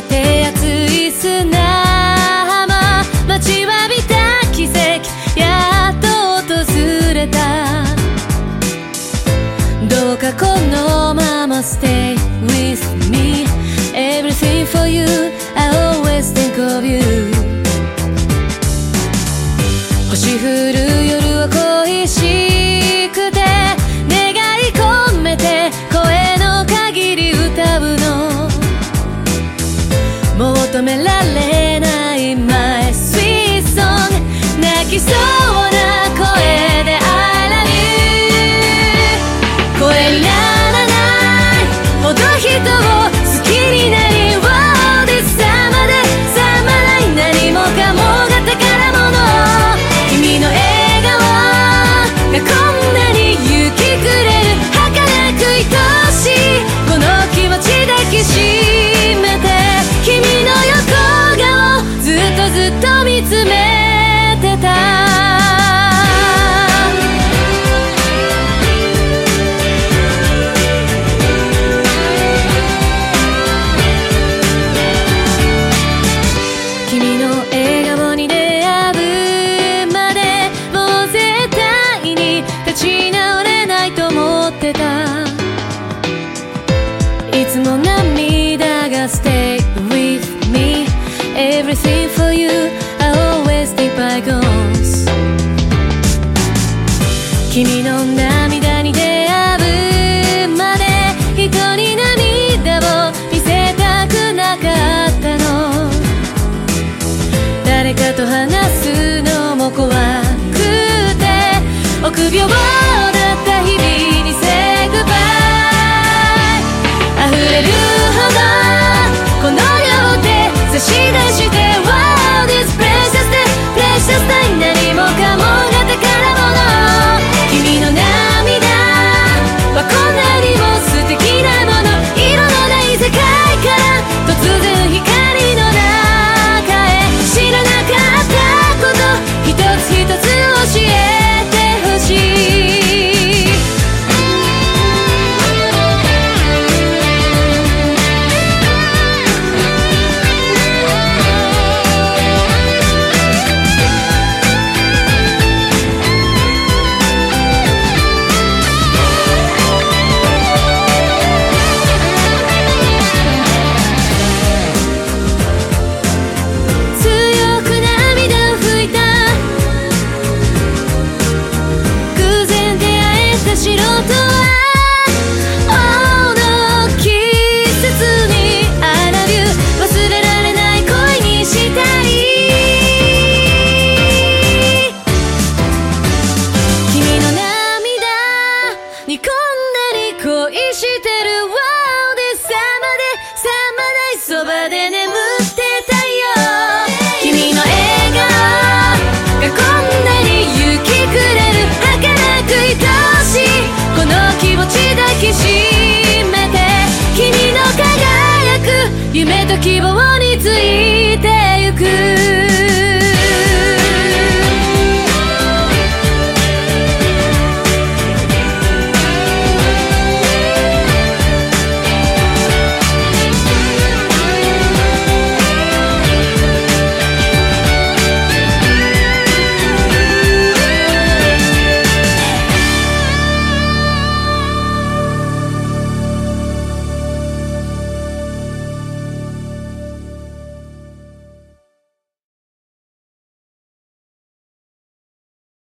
Llévate. 君の涙に出会うまで人に涙を見せたくなかったの。誰かと話すのも怖くて臆病だった日々に Say goodbye 溢れるほどこの両手差し出しと希望について